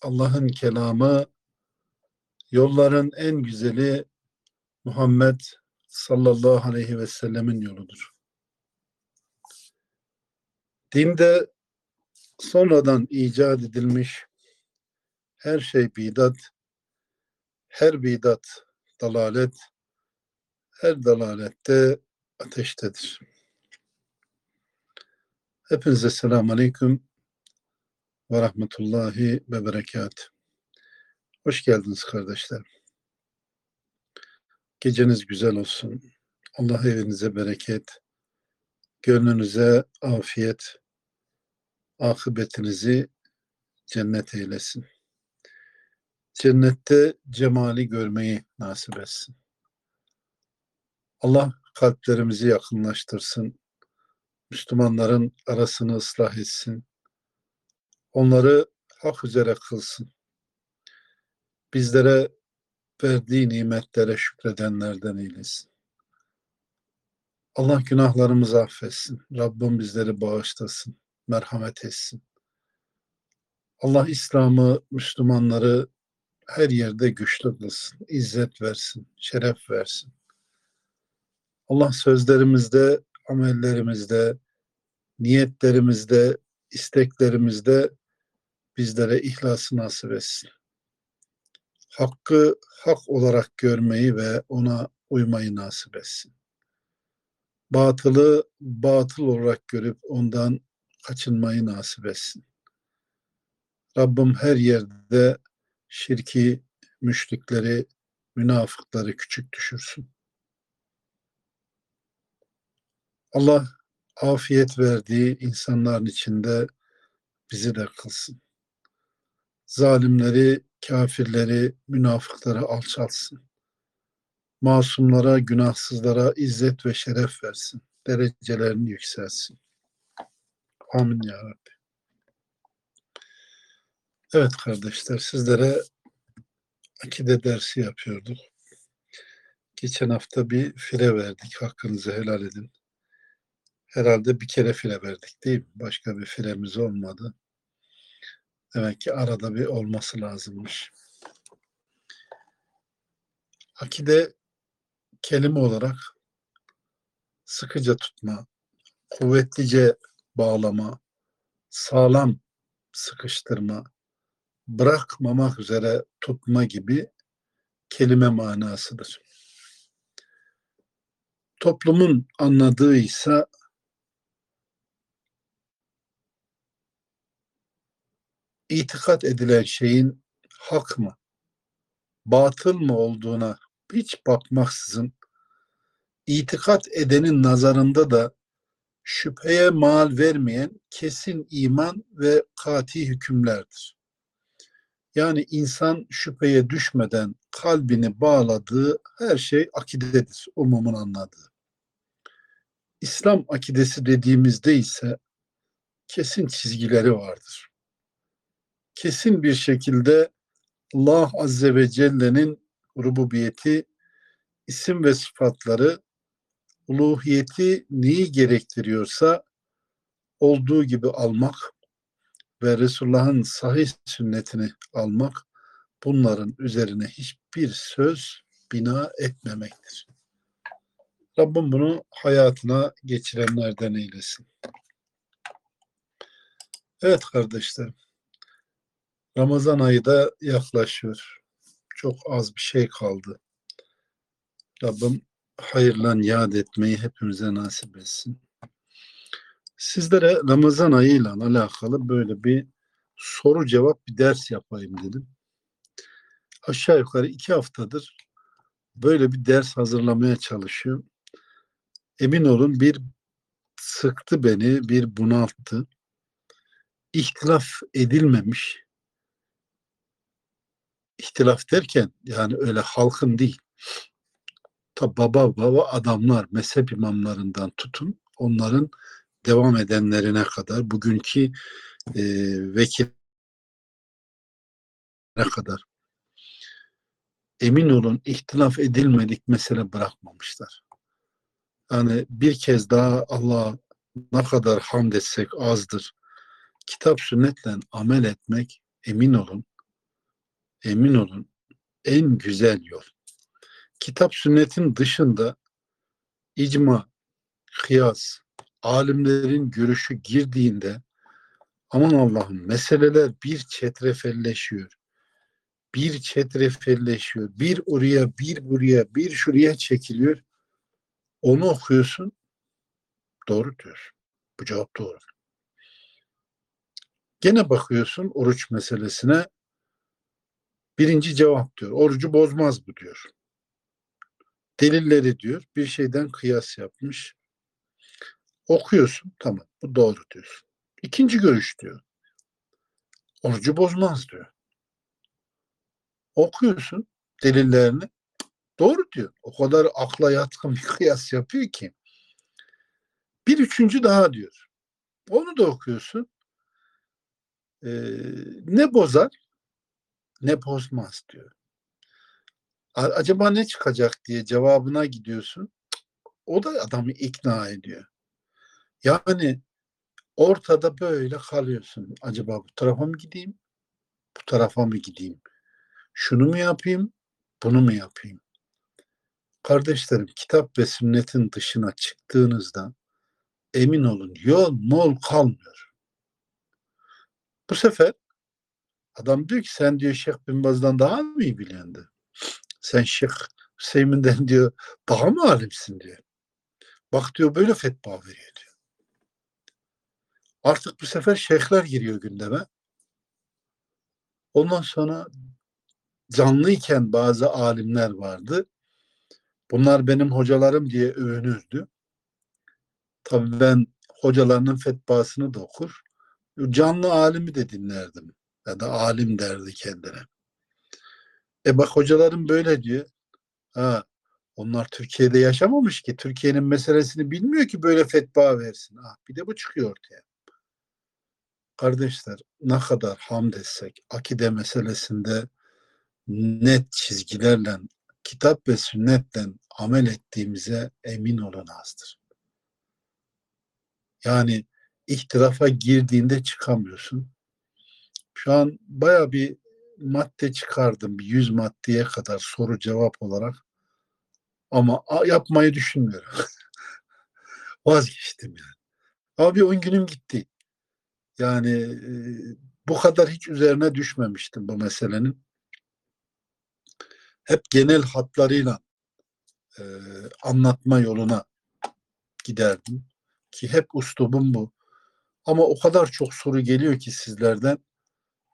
Allah'ın kelamı, yolların en güzeli Muhammed sallallahu aleyhi ve sellemin yoludur. Dinde sonradan icat edilmiş her şey bidat, her bidat dalalet, her dalalette ateştedir. Hepinize selamun aleyküm ve rahmetullahi ve berekat. Hoş geldiniz kardeşlerim. Geceniz güzel olsun. Allah evinize bereket, gönlünüze afiyet, akıbetinizi cennet eylesin. Cennette cemali görmeyi nasip etsin. Allah kalplerimizi yakınlaştırsın. Müslümanların arasını ıslah etsin. Onları hak üzere kılsın. Bizlere verdiği nimetlere şükredenlerden eylesin. Allah günahlarımızı affetsin. Rabbim bizleri bağışlasın. Merhamet etsin. Allah İslam'ı, Müslümanları her yerde güçlü kılsın. İzzet versin. Şeref versin. Allah sözlerimizde, amellerimizde, niyetlerimizde, isteklerimizde bizlere ihlası nasip etsin. Hakkı hak olarak görmeyi ve ona uymayı nasip etsin. Batılı batıl olarak görüp ondan kaçınmayı nasip etsin. Rabbim her yerde şirki, müşrikleri, münafıkları küçük düşürsün. Allah afiyet verdiği insanların içinde bizi de kılsın. Zalimleri, kafirleri, münafıkları alçalsın. Masumlara, günahsızlara izzet ve şeref versin. Derecelerini yükselsin. Amin ya Rabbi. Evet kardeşler sizlere akide dersi yapıyorduk. Geçen hafta bir fire verdik. Hakkınızı helal edin. Herhalde bir kere fire verdik değil mi? Başka bir firemiz olmadı. Demek ki arada bir olması lazımmış. Akide kelime olarak sıkıca tutma, kuvvetlice bağlama, sağlam sıkıştırma, bırakmamak üzere tutma gibi kelime manasıdır. Toplumun anladığı ise itikat edilen şeyin hak mı, batıl mı olduğuna hiç bakmaksızın itikat edenin nazarında da şüpheye mal vermeyen kesin iman ve kati hükümlerdir. Yani insan şüpheye düşmeden kalbini bağladığı her şey akidedir, umumun anladığı. İslam akidesi dediğimizde ise kesin çizgileri vardır. Kesin bir şekilde Allah Azze ve Celle'nin rububiyeti, isim ve sıfatları, uluhiyeti neyi gerektiriyorsa olduğu gibi almak ve Resulullah'ın sahih sünnetini almak bunların üzerine hiçbir söz bina etmemektir. Rabbim bunu hayatına geçirenlerden eylesin. Evet kardeşlerim. Ramazan ayı da yaklaşıyor. Çok az bir şey kaldı. Rabbim hayırla yad etmeyi hepimize nasip etsin. Sizlere Ramazan ayıyla alakalı böyle bir soru cevap bir ders yapayım dedim. Aşağı yukarı iki haftadır böyle bir ders hazırlamaya çalışıyorum. Emin olun bir sıktı beni, bir bunalttı. İhtilaf edilmemiş, ihtilaf derken yani öyle halkın değil. Ta baba baba adamlar, mezhep imamlarından tutun onların devam edenlerine kadar bugünkü e, vekil ne kadar emin olun ihtilaf edilmedik mesele bırakmamışlar. Yani bir kez daha Allah ne kadar hamd etsek azdır. Kitap sünnetle amel etmek emin olun emin olun en güzel yol. Kitap sünnetin dışında icma, kıyas, alimlerin görüşü girdiğinde aman Allah'ım meseleler bir çetrefelleşiyor. Bir çetrefelleşiyor. Bir oraya, bir buraya, bir şuraya çekiliyor. Onu okuyorsun. Doğru diyorsun. Bu cevap doğru. Gene bakıyorsun oruç meselesine Birinci cevap diyor. Orucu bozmaz bu diyor. Delilleri diyor. Bir şeyden kıyas yapmış. Okuyorsun. Tamam. Bu doğru diyorsun. İkinci görüş diyor. Orucu bozmaz diyor. Okuyorsun delillerini. Doğru diyor. O kadar akla yatkın bir kıyas yapıyor ki. Bir üçüncü daha diyor. Onu da okuyorsun. Ee, ne bozar? Ne bozmaz diyor. Acaba ne çıkacak diye cevabına gidiyorsun. O da adamı ikna ediyor. Yani ortada böyle kalıyorsun. Acaba bu tarafa mı gideyim? Bu tarafa mı gideyim? Şunu mu yapayım? Bunu mu yapayım? Kardeşlerim kitap ve sünnetin dışına çıktığınızda emin olun yol mol kalmıyor. Bu sefer Adam diyor ki sen diyor Şeyh Bin Baz'dan daha mı iyi biliyorsun Sen Şeyh Hüseyin'den diyor daha mı alimsin diyor. Bak diyor böyle fetva veriyor diyor. Artık bu sefer şeyhler giriyor gündeme. Ondan sonra canlıyken bazı alimler vardı. Bunlar benim hocalarım diye övünürdü. Tabii ben hocalarının fetvasını da okur. Canlı alimi de dinlerdim ya da alim derdi kendine. E bak hocalarım böyle diyor. Ha, onlar Türkiye'de yaşamamış ki. Türkiye'nin meselesini bilmiyor ki böyle fetva versin. Ah, bir de bu çıkıyor ortaya. Kardeşler ne kadar hamd etsek akide meselesinde net çizgilerle kitap ve sünnetle amel ettiğimize emin olun azdır. Yani ihtilafa girdiğinde çıkamıyorsun. Şu an baya bir madde çıkardım. Bir yüz maddeye kadar soru cevap olarak. Ama yapmayı düşünmüyorum. Vazgeçtim yani. Ama bir on günüm gitti. Yani e, bu kadar hiç üzerine düşmemiştim bu meselenin. Hep genel hatlarıyla e, anlatma yoluna giderdim. Ki hep ustubum bu. Ama o kadar çok soru geliyor ki sizlerden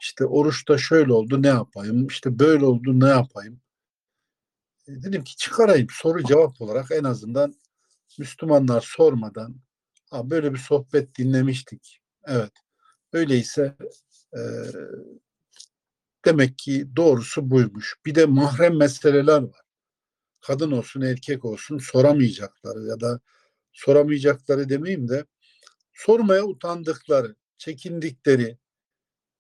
işte oruçta şöyle oldu ne yapayım? İşte böyle oldu ne yapayım? E, dedim ki çıkarayım soru cevap olarak en azından Müslümanlar sormadan böyle bir sohbet dinlemiştik. Evet. Öyleyse e, demek ki doğrusu buymuş. Bir de mahrem meseleler var. Kadın olsun erkek olsun soramayacakları ya da soramayacakları demeyeyim de sormaya utandıkları, çekindikleri,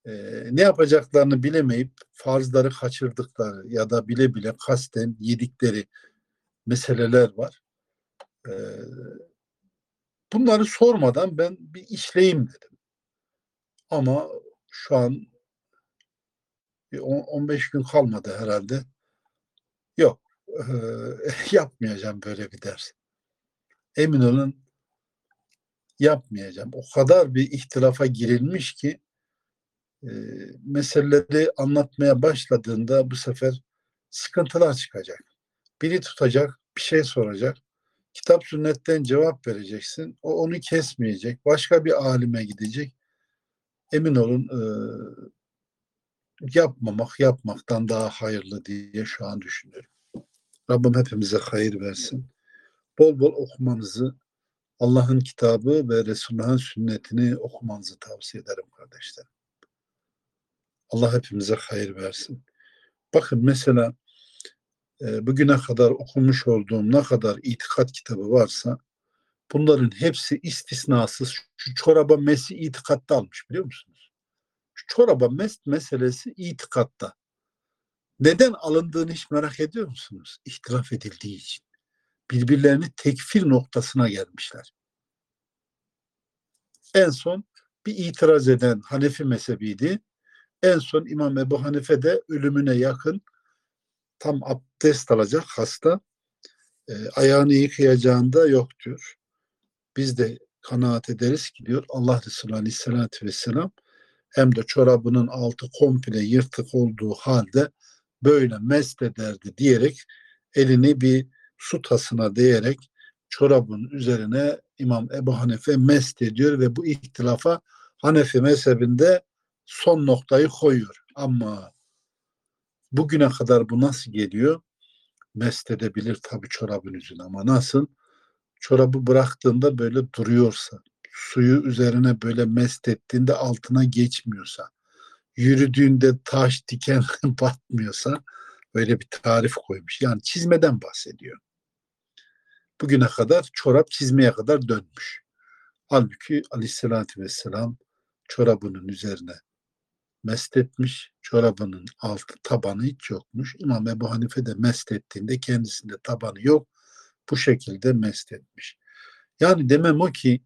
e, ne yapacaklarını bilemeyip farzları kaçırdıkları ya da bile bile kasten yedikleri meseleler var. E, bunları sormadan ben bir işleyeyim dedim. Ama şu an 15 gün kalmadı herhalde. Yok. E, yapmayacağım böyle bir ders. Emin olun yapmayacağım. O kadar bir ihtilafa girilmiş ki e, meseleleri anlatmaya başladığında bu sefer sıkıntılar çıkacak. Biri tutacak, bir şey soracak. Kitap sünnetten cevap vereceksin. O onu kesmeyecek. Başka bir alime gidecek. Emin olun e, yapmamak yapmaktan daha hayırlı diye şu an düşünüyorum. Rabbim hepimize hayır versin. Bol bol okumanızı, Allah'ın kitabı ve Resulullah'ın sünnetini okumanızı tavsiye ederim kardeşlerim. Allah hepimize hayır versin. Bakın mesela e, bugüne kadar okumuş olduğum ne kadar itikat kitabı varsa bunların hepsi istisnasız şu çoraba mesi itikatta almış biliyor musunuz? Şu çoraba mes meselesi itikatta. Neden alındığını hiç merak ediyor musunuz? İhtilaf edildiği için. Birbirlerini tekfir noktasına gelmişler. En son bir itiraz eden Hanefi mezhebiydi. En son İmam Ebu Hanife de ölümüne yakın tam abdest alacak hasta. E, ayağını yıkayacağında yok diyor. Biz de kanaat ederiz ki diyor Allah Resulü Aleyhisselatü Vesselam hem de çorabının altı komple yırtık olduğu halde böyle mest ederdi diyerek elini bir su tasına değerek çorabın üzerine İmam Ebu Hanife mest ediyor ve bu ihtilafa Hanefi mezhebinde son noktayı koyuyor. Ama bugüne kadar bu nasıl geliyor? Mest edebilir tabii çorabın üzerine ama nasıl? Çorabı bıraktığında böyle duruyorsa, suyu üzerine böyle mest ettiğinde altına geçmiyorsa, yürüdüğünde taş diken batmıyorsa böyle bir tarif koymuş. Yani çizmeden bahsediyor. Bugüne kadar çorap çizmeye kadar dönmüş. Halbuki aleyhissalatü vesselam çorabının üzerine mest. Çorabının altı tabanı hiç yokmuş. İmam Ebu Hanife de mest ettiğinde kendisinde tabanı yok. Bu şekilde mest. Yani demem o ki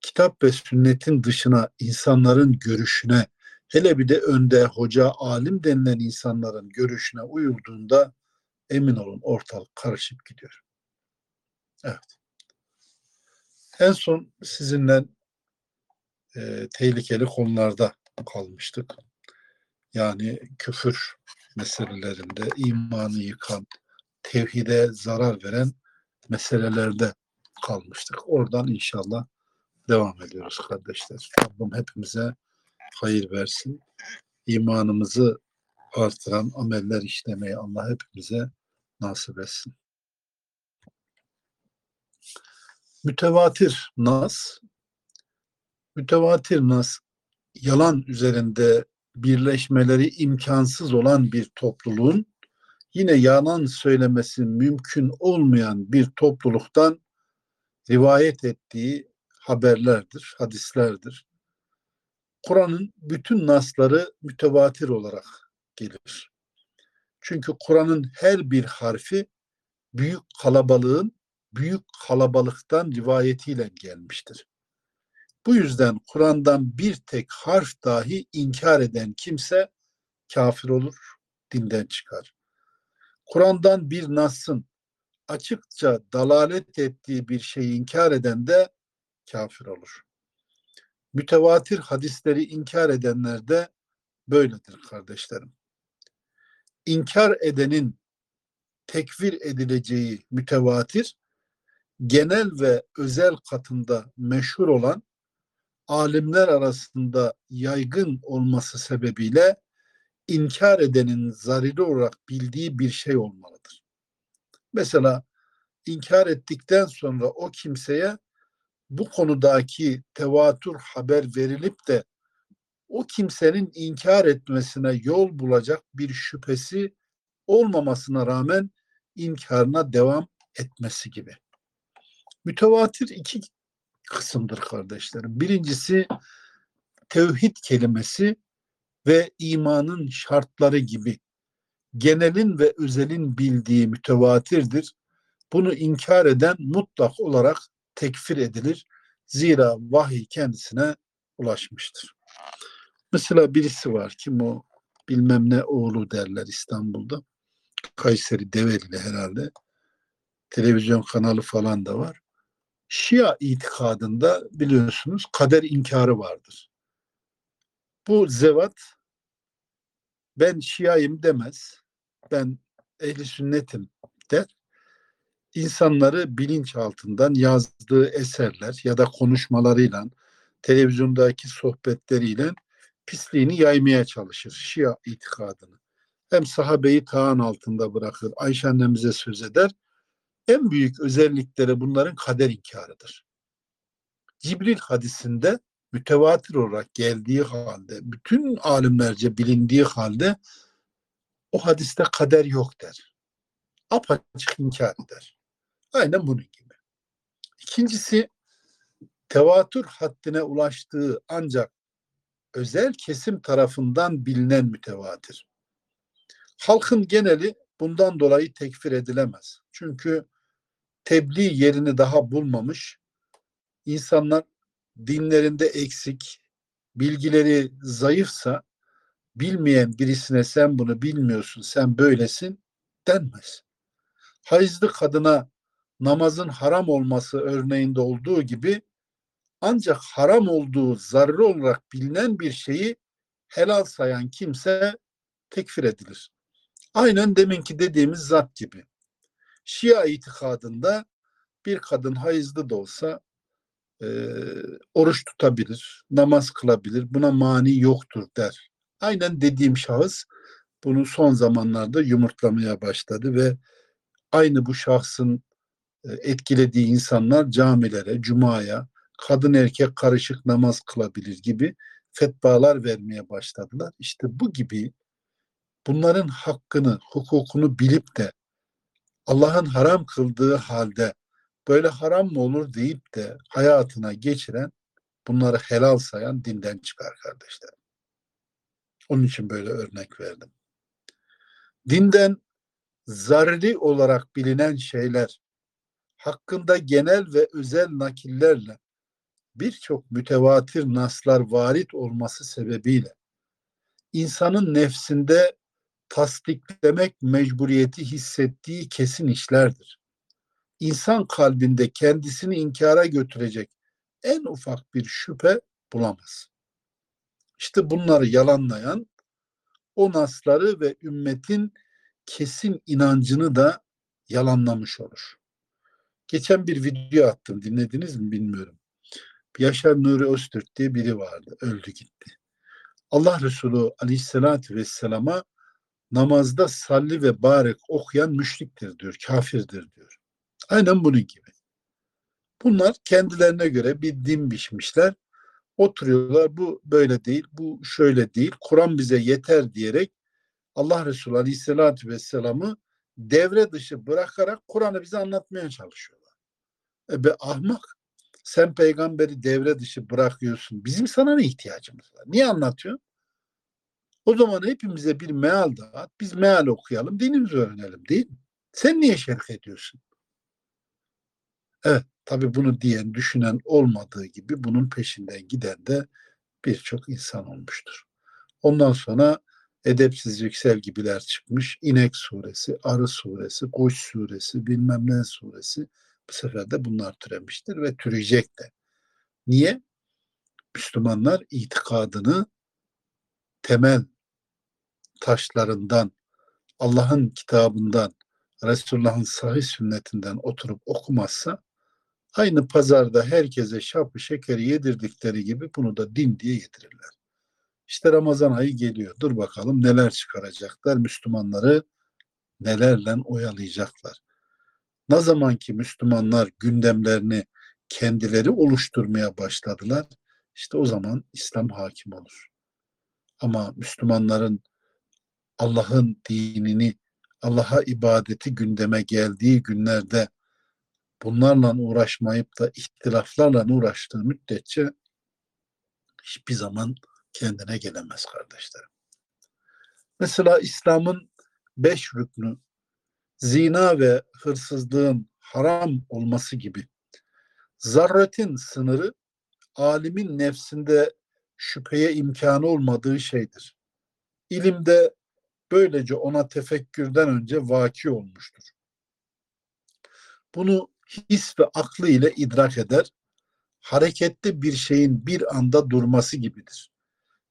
kitap ve sünnetin dışına insanların görüşüne hele bir de önde hoca, alim denilen insanların görüşüne uyulduğunda emin olun ortalık karışıp gidiyor. Evet. En son sizinle e, tehlikeli konularda kalmıştık. Yani küfür meselelerinde imanı yıkan, tevhide zarar veren meselelerde kalmıştık. Oradan inşallah devam ediyoruz kardeşler. Rabbim hepimize hayır versin. İmanımızı artıran ameller işlemeyi Allah hepimize nasip etsin. Mütevatir nas mütevatir nas yalan üzerinde birleşmeleri imkansız olan bir topluluğun yine yalan söylemesi mümkün olmayan bir topluluktan rivayet ettiği haberlerdir, hadislerdir. Kur'an'ın bütün nasları mütevatir olarak gelir. Çünkü Kur'an'ın her bir harfi büyük kalabalığın büyük kalabalıktan rivayetiyle gelmiştir. Bu yüzden Kur'an'dan bir tek harf dahi inkar eden kimse kafir olur, dinden çıkar. Kur'an'dan bir nasın açıkça dalalet ettiği bir şeyi inkar eden de kafir olur. Mütevatir hadisleri inkar edenler de böyledir kardeşlerim. İnkar edenin tekfir edileceği mütevatir, genel ve özel katında meşhur olan alimler arasında yaygın olması sebebiyle inkar edenin zarili olarak bildiği bir şey olmalıdır. Mesela inkar ettikten sonra o kimseye bu konudaki tevatür haber verilip de o kimsenin inkar etmesine yol bulacak bir şüphesi olmamasına rağmen inkarına devam etmesi gibi. Mütevatir iki kısımdır kardeşlerim. Birincisi tevhid kelimesi ve imanın şartları gibi genelin ve özelin bildiği mütevatirdir. Bunu inkar eden mutlak olarak tekfir edilir. Zira vahiy kendisine ulaşmıştır. Mesela birisi var kim o bilmem ne oğlu derler İstanbul'da. Kayseri Develi'li herhalde. Televizyon kanalı falan da var. Şia itikadında biliyorsunuz kader inkarı vardır. Bu zevat ben Şiayım demez. Ben ehli sünnetim der. İnsanları bilinç altından yazdığı eserler ya da konuşmalarıyla, televizyondaki sohbetleriyle pisliğini yaymaya çalışır Şia itikadını. Hem sahabeyi tağın altında bırakır, Ayşe annemize söz eder en büyük özellikleri bunların kader inkarıdır. Cibril hadisinde mütevatir olarak geldiği halde, bütün alimlerce bilindiği halde o hadiste kader yok der. Apaçık inkar eder. Aynen bunun gibi. İkincisi tevatür haddine ulaştığı ancak özel kesim tarafından bilinen mütevatir. Halkın geneli bundan dolayı tekfir edilemez. Çünkü tebliğ yerini daha bulmamış, insanlar dinlerinde eksik, bilgileri zayıfsa bilmeyen birisine sen bunu bilmiyorsun, sen böylesin denmez. Hayızlı kadına namazın haram olması örneğinde olduğu gibi ancak haram olduğu zararı olarak bilinen bir şeyi helal sayan kimse tekfir edilir. Aynen deminki dediğimiz zat gibi. Şia itikadında bir kadın hayızlı da olsa e, oruç tutabilir, namaz kılabilir, buna mani yoktur der. Aynen dediğim şahıs bunu son zamanlarda yumurtlamaya başladı ve aynı bu şahsın etkilediği insanlar camilere, cumaya, kadın erkek karışık namaz kılabilir gibi fetvalar vermeye başladılar. İşte bu gibi bunların hakkını, hukukunu bilip de Allah'ın haram kıldığı halde böyle haram mı olur deyip de hayatına geçiren, bunları helal sayan dinden çıkar kardeşler. Onun için böyle örnek verdim. Dinden zarri olarak bilinen şeyler hakkında genel ve özel nakillerle birçok mütevatir naslar varit olması sebebiyle insanın nefsinde tasdiklemek mecburiyeti hissettiği kesin işlerdir. İnsan kalbinde kendisini inkara götürecek en ufak bir şüphe bulamaz. İşte bunları yalanlayan o nasları ve ümmetin kesin inancını da yalanlamış olur. Geçen bir video attım. Dinlediniz mi bilmiyorum. Yaşar Nuri Öztürk diye biri vardı. Öldü gitti. Allah Resulü Aleyhisselatü Vesselam'a namazda salli ve barek okuyan müşriktir diyor, kafirdir diyor. Aynen bunun gibi. Bunlar kendilerine göre bir din biçmişler. Oturuyorlar bu böyle değil, bu şöyle değil. Kur'an bize yeter diyerek Allah Resulü Aleyhisselatü Vesselam'ı devre dışı bırakarak Kur'an'ı bize anlatmaya çalışıyorlar. E be ahmak sen peygamberi devre dışı bırakıyorsun. Bizim sana ne ihtiyacımız var? Niye anlatıyorsun? O zaman hepimize bir meal dağıt. Biz meal okuyalım, dinimizi öğrenelim değil mi? Sen niye şerh ediyorsun? Evet, tabii bunu diyen, düşünen olmadığı gibi bunun peşinden giden de birçok insan olmuştur. Ondan sonra edepsiz yüksel gibiler çıkmış. İnek suresi, arı suresi, koç suresi, bilmem ne suresi bu sefer de bunlar türemiştir ve türeyecek de. Niye? Müslümanlar itikadını temel taşlarından, Allah'ın kitabından, Resulullah'ın sahih sünnetinden oturup okumazsa aynı pazarda herkese şapı şekeri yedirdikleri gibi bunu da din diye yedirirler. İşte Ramazan ayı geliyor. Dur bakalım neler çıkaracaklar. Müslümanları nelerle oyalayacaklar. Ne zaman ki Müslümanlar gündemlerini kendileri oluşturmaya başladılar, işte o zaman İslam hakim olur. Ama Müslümanların Allah'ın dinini, Allah'a ibadeti gündeme geldiği günlerde bunlarla uğraşmayıp da ihtilaflarla uğraştığı müddetçe hiçbir zaman kendine gelemez kardeşlerim. Mesela İslam'ın beş rüknü zina ve hırsızlığın haram olması gibi zarretin sınırı alimin nefsinde şüpheye imkanı olmadığı şeydir. İlimde böylece ona tefekkürden önce vaki olmuştur. Bunu his ve aklı ile idrak eder. Hareketli bir şeyin bir anda durması gibidir.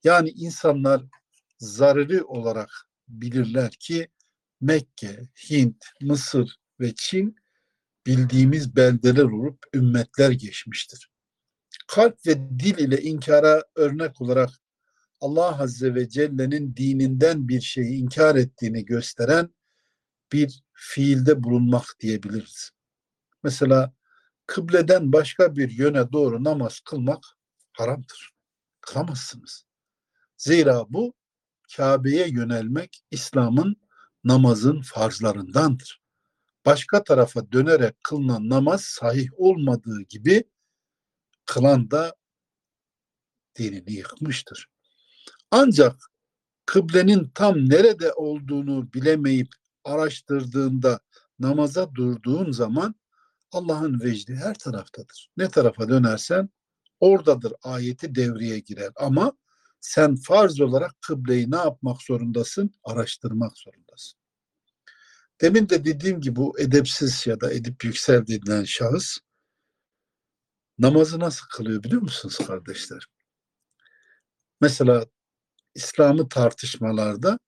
Yani insanlar zararı olarak bilirler ki Mekke, Hint, Mısır ve Çin bildiğimiz beldeler olup ümmetler geçmiştir. Kalp ve dil ile inkara örnek olarak Allah Azze ve Celle'nin dininden bir şeyi inkar ettiğini gösteren bir fiilde bulunmak diyebiliriz. Mesela kıbleden başka bir yöne doğru namaz kılmak haramdır. Kılamazsınız. Zira bu Kabe'ye yönelmek İslam'ın namazın farzlarındandır. Başka tarafa dönerek kılınan namaz sahih olmadığı gibi kılan da dinini yıkmıştır. Ancak kıblenin tam nerede olduğunu bilemeyip araştırdığında namaza durduğun zaman Allah'ın vecdi her taraftadır. Ne tarafa dönersen oradadır ayeti devreye girer. Ama sen farz olarak kıbleyi ne yapmak zorundasın? Araştırmak zorundasın. Demin de dediğim gibi bu edepsiz ya da edip yüksel denilen şahıs namazı nasıl kılıyor biliyor musunuz kardeşler? Mesela İslam'ı tartışmalarda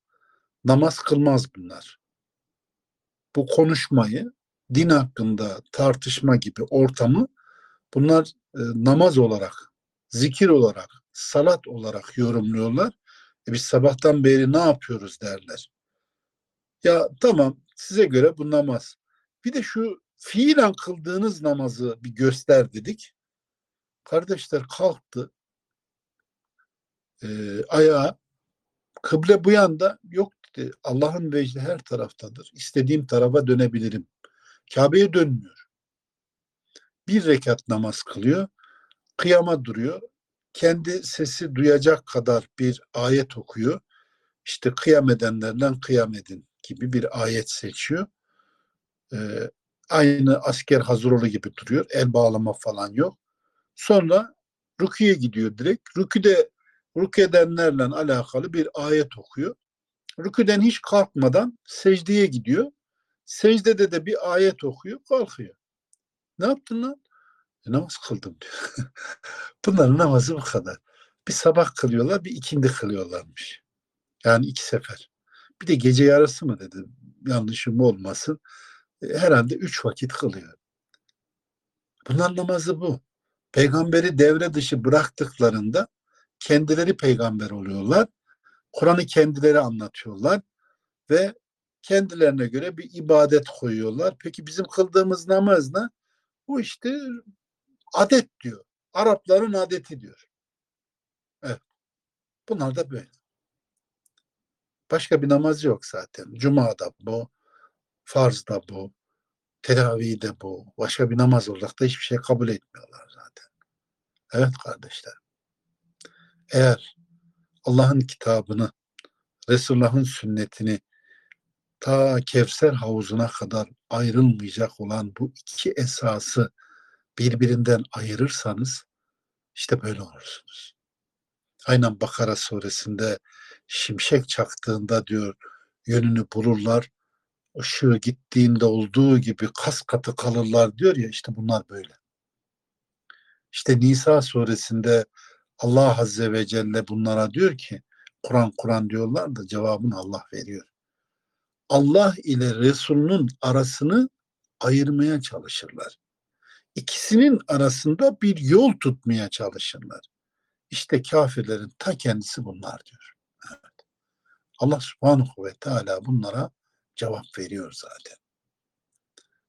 namaz kılmaz bunlar. Bu konuşmayı din hakkında tartışma gibi ortamı bunlar e, namaz olarak, zikir olarak, salat olarak yorumluyorlar. E biz sabahtan beri ne yapıyoruz derler. Ya tamam size göre bu namaz. Bir de şu fiilen kıldığınız namazı bir göster dedik. Kardeşler kalktı. E, ayağa kıble bu yanda yok dedi. Allah'ın vecdi her taraftadır. İstediğim tarafa dönebilirim. Kabe'ye dönmüyor. Bir rekat namaz kılıyor. Kıyama duruyor. Kendi sesi duyacak kadar bir ayet okuyor. İşte kıyam edenlerden kıyam edin gibi bir ayet seçiyor. Ee, aynı asker Hazırolu gibi duruyor. El bağlama falan yok. Sonra rüküye gidiyor direkt. Rüküde rükü edenlerle alakalı bir ayet okuyor. Rüküden hiç kalkmadan secdeye gidiyor. Secdede de bir ayet okuyor, kalkıyor. Ne yaptın lan? E, namaz kıldım diyor. Bunların namazı bu kadar. Bir sabah kılıyorlar, bir ikindi kılıyorlarmış. Yani iki sefer. Bir de gece yarısı mı dedi. Yanlışım olmasın. E, herhalde üç vakit kılıyor. Bunların namazı bu. Peygamberi devre dışı bıraktıklarında kendileri peygamber oluyorlar. Kur'an'ı kendileri anlatıyorlar ve kendilerine göre bir ibadet koyuyorlar. Peki bizim kıldığımız namaz ne? Bu işte adet diyor. Arapların adeti diyor. Evet. Bunlar da böyle. Başka bir namaz yok zaten. Cuma da bu, farz da bu, teravih de bu. Başka bir namaz olarak da hiçbir şey kabul etmiyorlar zaten. Evet kardeşler. Eğer Allah'ın kitabını, Resulullah'ın sünnetini ta Kevser havuzuna kadar ayrılmayacak olan bu iki esası birbirinden ayırırsanız işte böyle olursunuz. Aynen Bakara suresinde şimşek çaktığında diyor yönünü bulurlar. Işığı gittiğinde olduğu gibi kas katı kalırlar diyor ya işte bunlar böyle. İşte Nisa suresinde Allah Azze ve Celle bunlara diyor ki Kur'an Kur'an diyorlar da cevabını Allah veriyor. Allah ile Resul'ün arasını ayırmaya çalışırlar. İkisinin arasında bir yol tutmaya çalışırlar. İşte kafirlerin ta kendisi bunlar diyor. Evet. Allah subhanahu ve teala bunlara cevap veriyor zaten.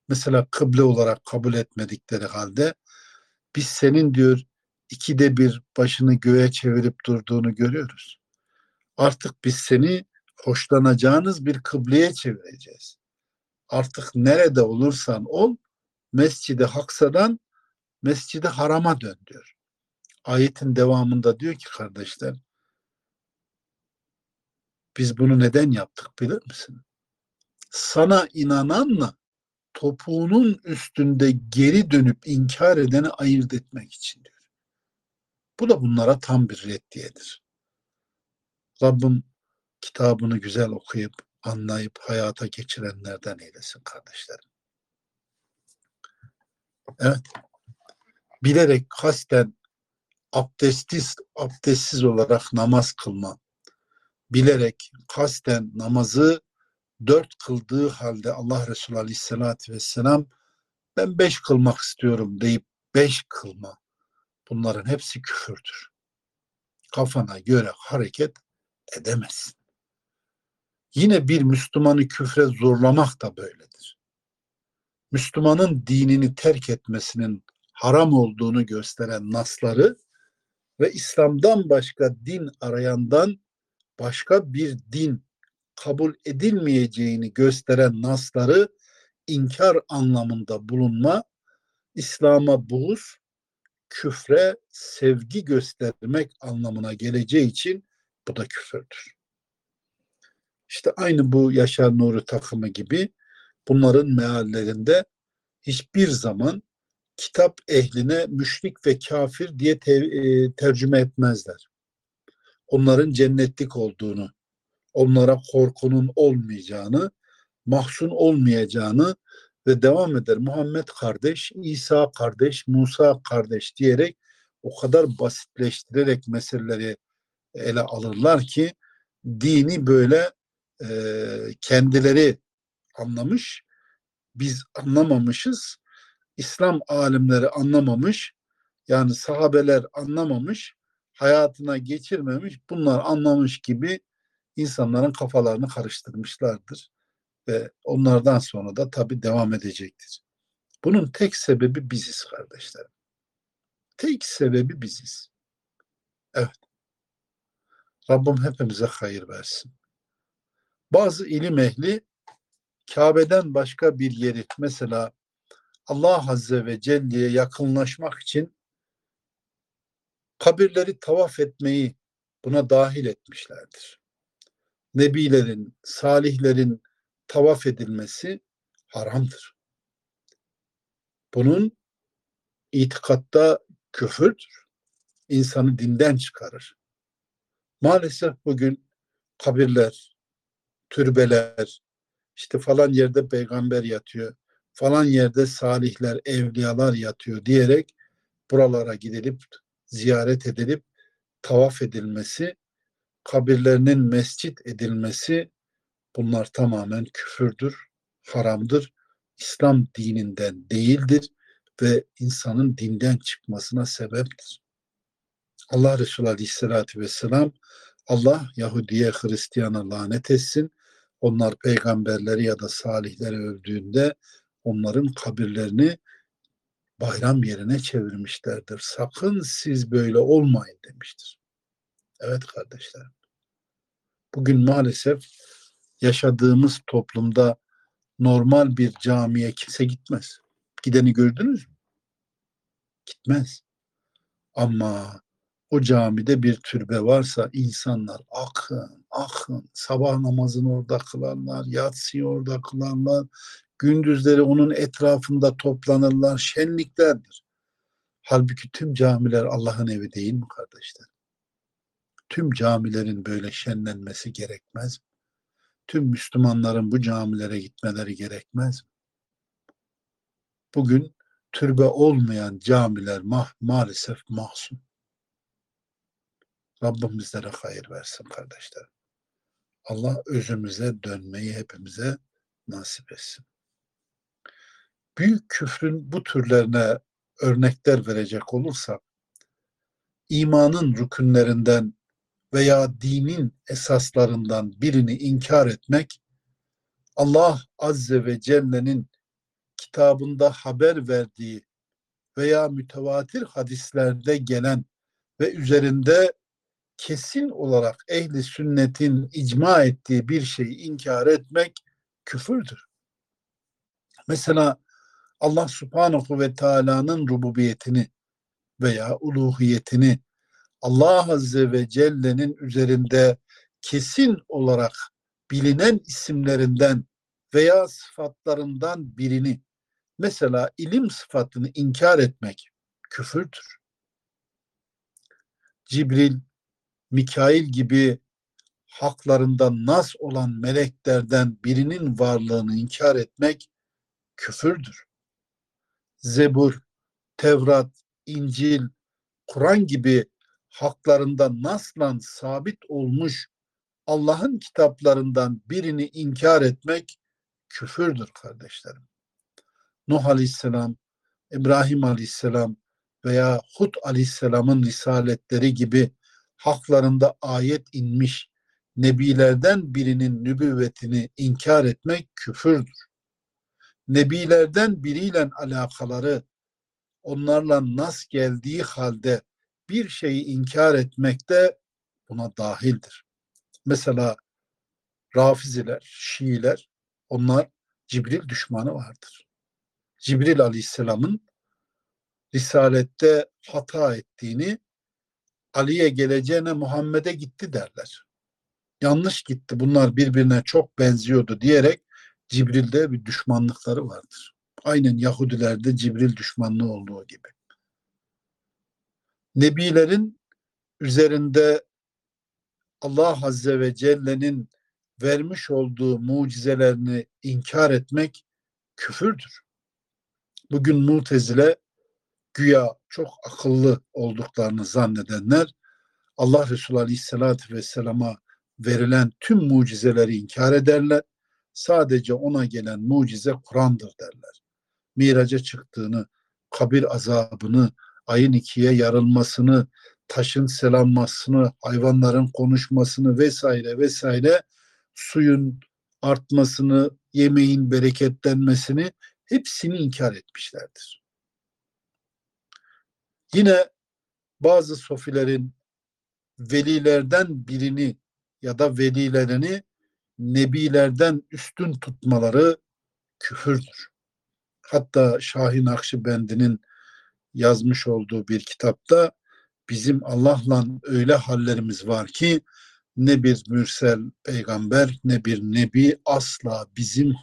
Mesela kıble olarak kabul etmedikleri halde biz senin diyor ikide bir başını göğe çevirip durduğunu görüyoruz. Artık biz seni hoşlanacağınız bir kıbleye çevireceğiz. Artık nerede olursan ol Mescid-i Haksa'dan Mescid-i Haram'a dön diyor. Ayetin devamında diyor ki kardeşler biz bunu neden yaptık bilir misin? Sana inananla topuğunun üstünde geri dönüp inkar edeni ayırt etmek için diyor. Bu da bunlara tam bir reddiyedir. Rabbim kitabını güzel okuyup, anlayıp hayata geçirenlerden eylesin kardeşlerim. Evet. Bilerek kasten abdestsiz, abdestsiz olarak namaz kılma. Bilerek kasten namazı dört kıldığı halde Allah Resulü Aleyhisselatü Vesselam ben beş kılmak istiyorum deyip beş kılma. Bunların hepsi küfürdür. Kafana göre hareket edemezsin. Yine bir Müslümanı küfre zorlamak da böyledir. Müslümanın dinini terk etmesinin haram olduğunu gösteren nasları ve İslam'dan başka din arayandan başka bir din kabul edilmeyeceğini gösteren nasları inkar anlamında bulunma, İslam'a buğuz, küfre sevgi göstermek anlamına geleceği için bu da küfürdür. İşte aynı bu Yaşar Nuri takımı gibi bunların meallerinde hiçbir zaman kitap ehline müşrik ve kafir diye te, e, tercüme etmezler. Onların cennetlik olduğunu, onlara korkunun olmayacağını, mahzun olmayacağını ve devam eder. Muhammed kardeş, İsa kardeş, Musa kardeş diyerek o kadar basitleştirerek meseleleri ele alırlar ki dini böyle e, kendileri anlamış, biz anlamamışız. İslam alimleri anlamamış, yani sahabeler anlamamış, hayatına geçirmemiş, bunlar anlamış gibi insanların kafalarını karıştırmışlardır. Ve onlardan sonra da tabi devam edecektir. Bunun tek sebebi biziz kardeşlerim. Tek sebebi biziz. Evet. Rabbim hepimize hayır versin. Bazı ilim ehli Kabe'den başka bir yeri mesela Allah Azze ve Celle'ye yakınlaşmak için kabirleri tavaf etmeyi buna dahil etmişlerdir. Nebilerin, salihlerin tavaf edilmesi haramdır. Bunun itikatta küfürdür. İnsanı dinden çıkarır. Maalesef bugün kabirler, türbeler, işte falan yerde peygamber yatıyor, falan yerde salihler, evliyalar yatıyor diyerek buralara gidilip ziyaret edilip tavaf edilmesi, kabirlerinin mescit edilmesi bunlar tamamen küfürdür, haramdır. İslam dininden değildir ve insanın dinden çıkmasına sebeptir. Allah Resulü Aleyhisselatü Vesselam Allah Yahudiye Hristiyana lanet etsin. Onlar peygamberleri ya da salihleri öldüğünde onların kabirlerini bayram yerine çevirmişlerdir. Sakın siz böyle olmayın demiştir. Evet kardeşlerim. Bugün maalesef yaşadığımız toplumda normal bir camiye kimse gitmez. Gideni gördünüz mü? Gitmez. Ama o camide bir türbe varsa insanlar akın, akın, sabah namazını orada kılarlar, yatsıyı orada kılarlar, gündüzleri onun etrafında toplanırlar, şenliklerdir. Halbuki tüm camiler Allah'ın evi değil mi kardeşler? Tüm camilerin böyle şenlenmesi gerekmez mi? Tüm Müslümanların bu camilere gitmeleri gerekmez mi? Bugün türbe olmayan camiler ma maalesef mahzun. Rabbim bizlere hayır versin kardeşler. Allah özümüze dönmeyi hepimize nasip etsin. Büyük küfrün bu türlerine örnekler verecek olursak, imanın rükünlerinden veya dinin esaslarından birini inkar etmek, Allah Azze ve Celle'nin kitabında haber verdiği veya mütevatir hadislerde gelen ve üzerinde kesin olarak ehli sünnetin icma ettiği bir şeyi inkar etmek küfürdür. Mesela Allah subhanahu ve teala'nın rububiyetini veya uluhiyetini Allah azze ve celle'nin üzerinde kesin olarak bilinen isimlerinden veya sıfatlarından birini mesela ilim sıfatını inkar etmek küfürdür. Cibril Mikail gibi haklarında nas olan meleklerden birinin varlığını inkar etmek küfürdür. Zebur, Tevrat, İncil, Kur'an gibi haklarında naslan sabit olmuş Allah'ın kitaplarından birini inkar etmek küfürdür kardeşlerim. Nuh Aleyhisselam, İbrahim Aleyhisselam veya Hud Aleyhisselam'ın risaletleri gibi haklarında ayet inmiş nebilerden birinin nübüvvetini inkar etmek küfürdür. Nebilerden biriyle alakaları onlarla nas geldiği halde bir şeyi inkar etmek de buna dahildir. Mesela Rafiziler, Şiiler onlar Cibril düşmanı vardır. Cibril Aleyhisselam'ın Risalette hata ettiğini Ali'ye geleceğine Muhammed'e gitti derler. Yanlış gitti. Bunlar birbirine çok benziyordu diyerek Cibril'de bir düşmanlıkları vardır. Aynen Yahudilerde Cibril düşmanlığı olduğu gibi. Nebilerin üzerinde Allah Azze ve Celle'nin vermiş olduğu mucizelerini inkar etmek küfürdür. Bugün mutezile güya çok akıllı olduklarını zannedenler Allah Resulü Aleyhisselatü Vesselam'a verilen tüm mucizeleri inkar ederler. Sadece ona gelen mucize Kur'an'dır derler. Miraca çıktığını, kabir azabını, ayın ikiye yarılmasını, taşın selanmasını, hayvanların konuşmasını vesaire vesaire suyun artmasını, yemeğin bereketlenmesini hepsini inkar etmişlerdir. Yine bazı sofilerin velilerden birini ya da velilerini nebilerden üstün tutmaları küfürdür. Hatta Şahin Akşibendi'nin yazmış olduğu bir kitapta bizim Allah'la öyle hallerimiz var ki ne bir mürsel peygamber ne bir nebi asla bizim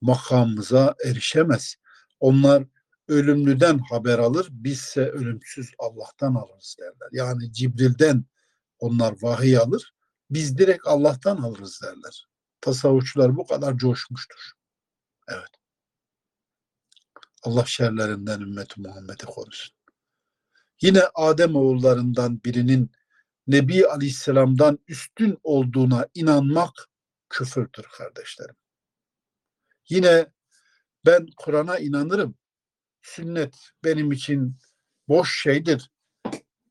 makamımıza erişemez. Onlar ölümlüden haber alır, bizse ölümsüz Allah'tan alırız derler. Yani Cibril'den onlar vahiy alır, biz direkt Allah'tan alırız derler. Tasavvufçular bu kadar coşmuştur. Evet. Allah şerlerinden ümmeti Muhammed'i korusun. Yine Adem oğullarından birinin Nebi Aleyhisselam'dan üstün olduğuna inanmak küfürdür kardeşlerim. Yine ben Kur'an'a inanırım. Sünnet benim için boş şeydir.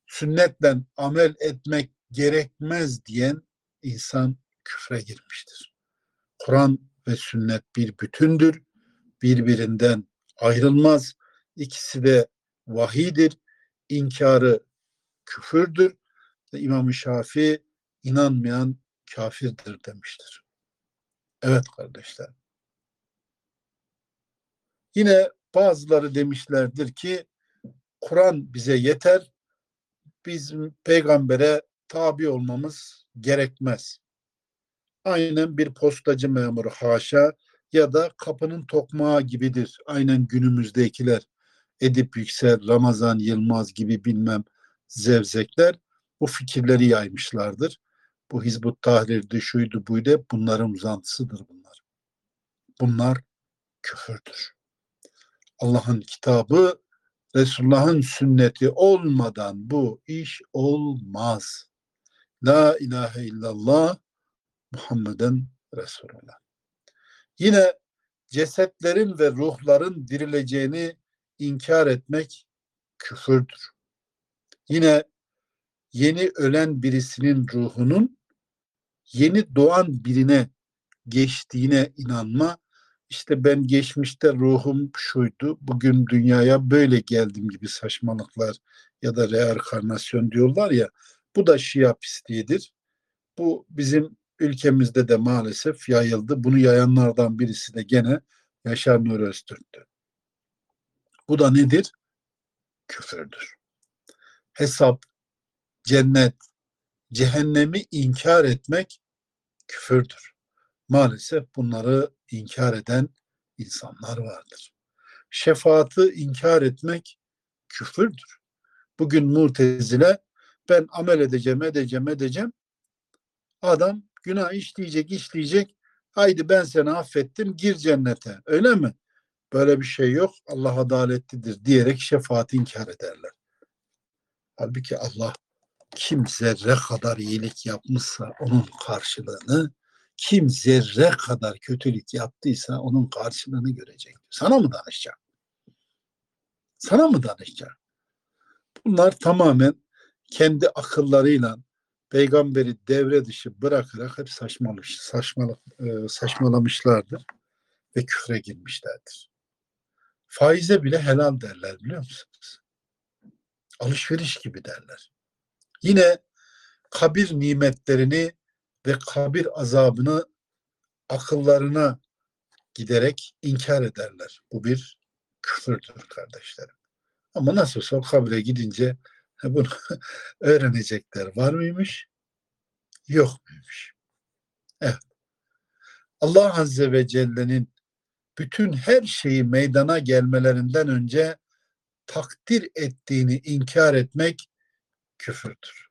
Sünnetle amel etmek gerekmez diyen insan küfre girmiştir. Kur'an ve sünnet bir bütündür. Birbirinden ayrılmaz. İkisi de vahidir. İnkarı küfürdür. İmam-ı Şafii inanmayan kafirdir demiştir. Evet kardeşler. Yine bazıları demişlerdir ki Kur'an bize yeter. Biz peygambere tabi olmamız gerekmez. Aynen bir postacı memuru haşa ya da kapının tokmağı gibidir. Aynen günümüzdekiler Edip Yüksel, Ramazan Yılmaz gibi bilmem zevzekler bu fikirleri yaymışlardır. Bu Hizbut Tahrir'di, şuydu, buydu bunların uzantısıdır bunlar. Bunlar küfürdür. Allah'ın kitabı, Resulullah'ın sünneti olmadan bu iş olmaz. La ilahe illallah Muhammeden Resulullah. Yine cesetlerin ve ruhların dirileceğini inkar etmek küfürdür. Yine yeni ölen birisinin ruhunun yeni doğan birine geçtiğine inanma işte ben geçmişte ruhum şuydu, bugün dünyaya böyle geldim gibi saçmalıklar ya da reenkarnasyon diyorlar ya, bu da Şia pisliğidir. Bu bizim ülkemizde de maalesef yayıldı. Bunu yayanlardan birisi de gene Yaşar Nur Öztürk'tü. Bu da nedir? Küfürdür. Hesap, cennet, cehennemi inkar etmek küfürdür. Maalesef bunları inkar eden insanlar vardır. Şefaatı inkar etmek küfürdür. Bugün mutezile ben amel edeceğim, edeceğim, edeceğim. Adam günah işleyecek, işleyecek. Haydi ben seni affettim, gir cennete. Öyle mi? Böyle bir şey yok. Allah adaletlidir diyerek şefaati inkar ederler. Halbuki Allah kim zerre kadar iyilik yapmışsa onun karşılığını kim zerre kadar kötülük yaptıysa onun karşılığını görecek. Sana mı danışacak? Sana mı danışacak? Bunlar tamamen kendi akıllarıyla peygamberi devre dışı bırakarak hep saçmalamış, saçmalık, e, saçmalamışlardır ve küfre girmişlerdir. Faize bile helal derler biliyor musunuz? Alışveriş gibi derler. Yine kabir nimetlerini ve kabir azabını akıllarına giderek inkar ederler. Bu bir küfürdür kardeşlerim. Ama nasıl olsa kabre gidince bunu öğrenecekler var mıymış? Yok muymuş? Evet. Allah Azze ve Celle'nin bütün her şeyi meydana gelmelerinden önce takdir ettiğini inkar etmek küfürdür.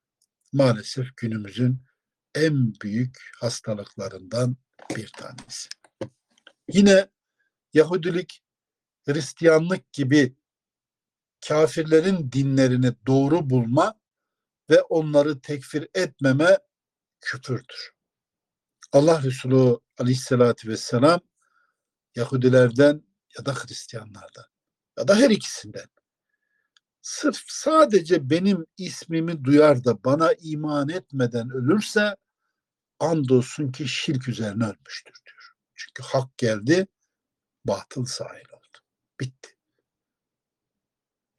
Maalesef günümüzün en büyük hastalıklarından bir tanesi. Yine Yahudilik, Hristiyanlık gibi kafirlerin dinlerini doğru bulma ve onları tekfir etmeme küfürdür. Allah Resulü aleyhissalatü vesselam Yahudilerden ya da Hristiyanlardan ya da her ikisinden sırf sadece benim ismimi duyar da bana iman etmeden ölürse andolsun ki şirk üzerine ölmüştür diyor. Çünkü hak geldi, batıl sahil oldu. Bitti.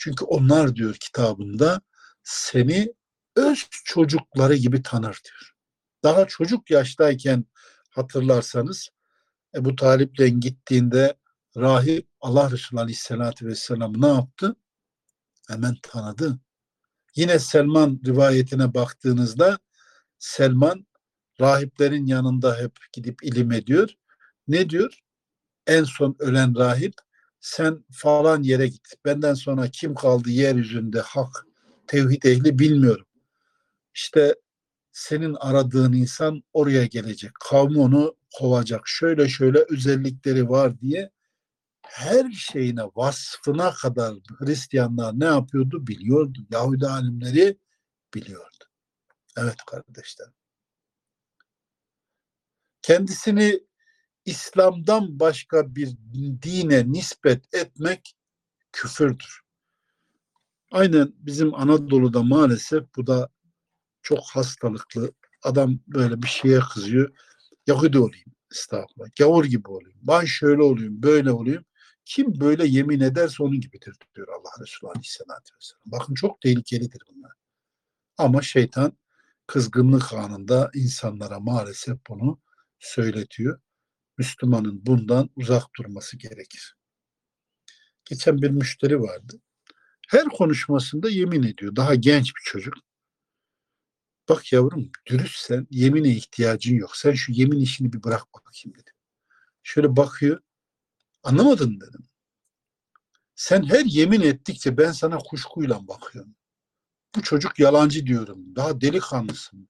Çünkü onlar diyor kitabında seni öz çocukları gibi tanır diyor. Daha çocuk yaştayken hatırlarsanız Ebu Talip'le gittiğinde rahip Allah Resulü Aleyhisselatü Vesselam ne yaptı? Hemen tanıdı. Yine Selman rivayetine baktığınızda Selman rahiplerin yanında hep gidip ilim ediyor. Ne diyor? En son ölen rahip sen falan yere git. Benden sonra kim kaldı yeryüzünde hak, tevhid ehli bilmiyorum. İşte senin aradığın insan oraya gelecek. Kavmi onu kovacak. Şöyle şöyle özellikleri var diye her şeyine, vasfına kadar Hristiyanlar ne yapıyordu biliyordu. Yahudi alimleri biliyordu. Evet kardeşler. Kendisini İslam'dan başka bir dine nispet etmek küfürdür. Aynen bizim Anadolu'da maalesef bu da çok hastalıklı. Adam böyle bir şeye kızıyor. Yahudi olayım estağfurullah. Gavur gibi olayım. Ben şöyle olayım, böyle olayım. Kim böyle yemin ederse onun gibidir diyor Allah Resulü Aleyhisselatü Vesselam. Bakın çok tehlikelidir bunlar. Ama şeytan kızgınlık anında insanlara maalesef bunu söyletiyor. Müslümanın bundan uzak durması gerekir. Geçen bir müşteri vardı. Her konuşmasında yemin ediyor. Daha genç bir çocuk. Bak yavrum dürüstsen yemine ihtiyacın yok. Sen şu yemin işini bir bırak bakayım dedi. Şöyle bakıyor. Anlamadın dedim. Sen her yemin ettikçe ben sana kuşkuyla bakıyorum. Bu çocuk yalancı diyorum. Daha delikanlısın.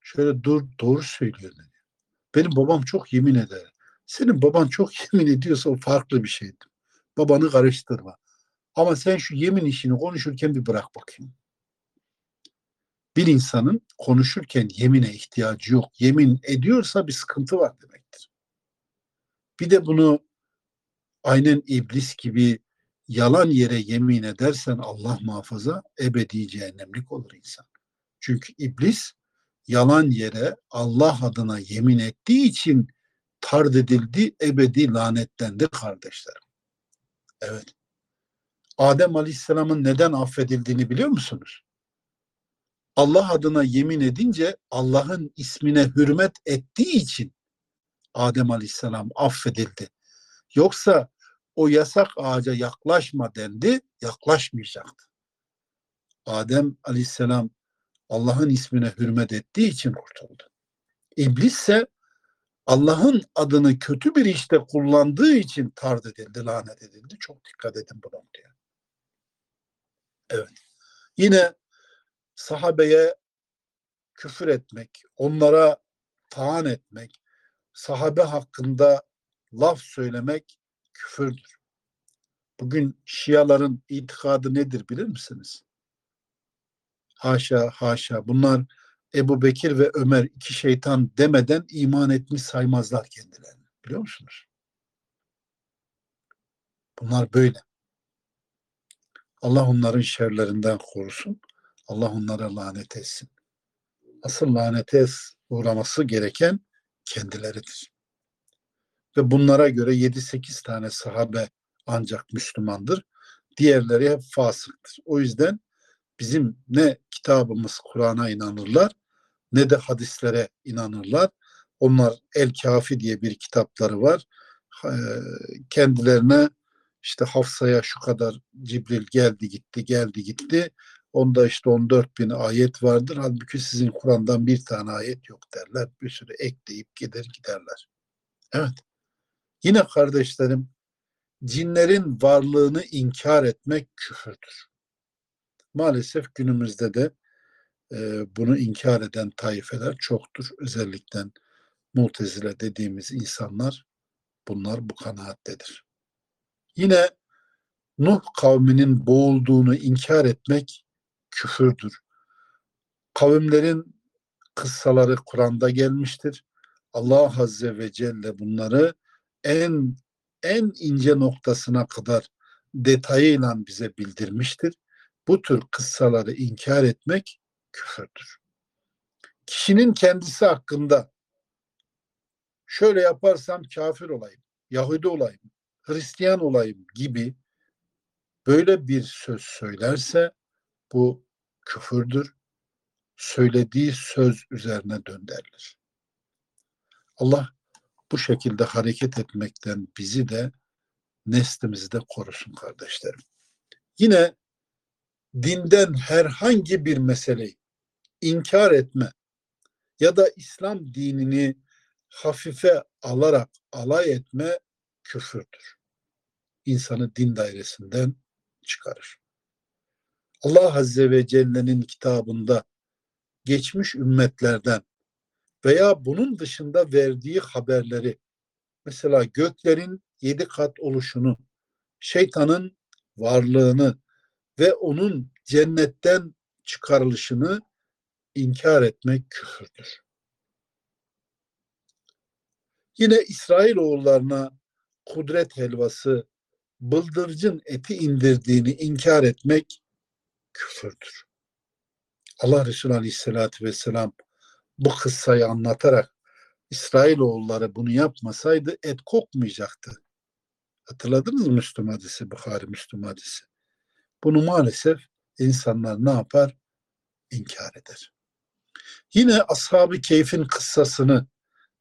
Şöyle dur doğru söylüyor dedi. Benim babam çok yemin eder. Senin baban çok yemin ediyorsa o farklı bir şeydi. Babanı karıştırma. Ama sen şu yemin işini konuşurken bir bırak bakayım. Bir insanın konuşurken yemine ihtiyacı yok. Yemin ediyorsa bir sıkıntı var demektir. Bir de bunu aynen iblis gibi yalan yere yemin edersen Allah muhafaza ebedi cehennemlik olur insan. Çünkü iblis yalan yere Allah adına yemin ettiği için tard edildi, ebedi lanetlendi kardeşlerim. Evet. Adem Aleyhisselam'ın neden affedildiğini biliyor musunuz? Allah adına yemin edince Allah'ın ismine hürmet ettiği için Adem Aleyhisselam affedildi. Yoksa o yasak ağaca yaklaşma dendi, yaklaşmayacaktı. Adem Aleyhisselam Allah'ın ismine hürmet ettiği için kurtuldu. İblis ise Allah'ın adını kötü bir işte kullandığı için tard edildi, lanet edildi. Çok dikkat edin bu noktaya. Evet. Yine sahabeye küfür etmek, onlara taan etmek, sahabe hakkında laf söylemek küfürdür. Bugün Şiaların itikadı nedir bilir misiniz? Haşa haşa bunlar Ebu Bekir ve Ömer iki şeytan demeden iman etmiş saymazlar kendilerini. Biliyor musunuz? Bunlar böyle. Allah onların şerlerinden korusun. Allah onlara lanet etsin. Asıl lanete uğraması gereken kendileridir. Ve bunlara göre 7-8 tane sahabe ancak Müslümandır. Diğerleri hep fasıktır. O yüzden bizim ne kitabımız Kur'an'a inanırlar ne de hadislere inanırlar. Onlar El Kafi diye bir kitapları var. Kendilerine işte Hafsa'ya şu kadar Cibril geldi gitti geldi gitti. Onda işte 14 bin ayet vardır. Halbuki sizin Kur'an'dan bir tane ayet yok derler. Bir sürü ekleyip gider giderler. Evet. Yine kardeşlerim cinlerin varlığını inkar etmek küfürdür. Maalesef günümüzde de e, bunu inkar eden taifeler çoktur. Özellikle mutezile dediğimiz insanlar bunlar bu kanaattedir. Yine Nuh kavminin boğulduğunu inkar etmek küfürdür. Kavimlerin kıssaları Kur'an'da gelmiştir. Allah Azze ve Celle bunları en en ince noktasına kadar detayıyla bize bildirmiştir. Bu tür kıssaları inkar etmek küfürdür. Kişinin kendisi hakkında şöyle yaparsam kafir olayım, Yahudi olayım, Hristiyan olayım gibi böyle bir söz söylerse bu küfürdür. Söylediği söz üzerine döndürülür. Allah bu şekilde hareket etmekten bizi de neslimizi de korusun kardeşlerim. Yine dinden herhangi bir meseleyi inkar etme ya da İslam dinini hafife alarak alay etme küfürdür. İnsanı din dairesinden çıkarır. Allah Azze ve Celle'nin kitabında geçmiş ümmetlerden veya bunun dışında verdiği haberleri mesela göklerin yedi kat oluşunu, şeytanın varlığını ve onun cennetten çıkarılışını inkar etmek küfürdür. Yine İsrail oğullarına kudret helvası, bıldırcın eti indirdiğini inkar etmek küfürdür. Allah Resulü Aleyhisselatü Vesselam bu kıssayı anlatarak İsrail oğulları bunu yapmasaydı et kokmayacaktı. Hatırladınız mı Müslüm hadisi, Bukhari Müslüm hadisi? Bunu maalesef insanlar ne yapar? İnkar eder. Yine Ashab-ı Keyf'in kıssasını